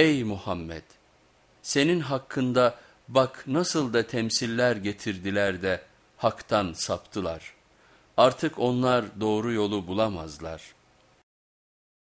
Ey Muhammed! Senin hakkında bak nasıl da temsiller getirdiler de haktan saptılar. Artık onlar doğru yolu bulamazlar.''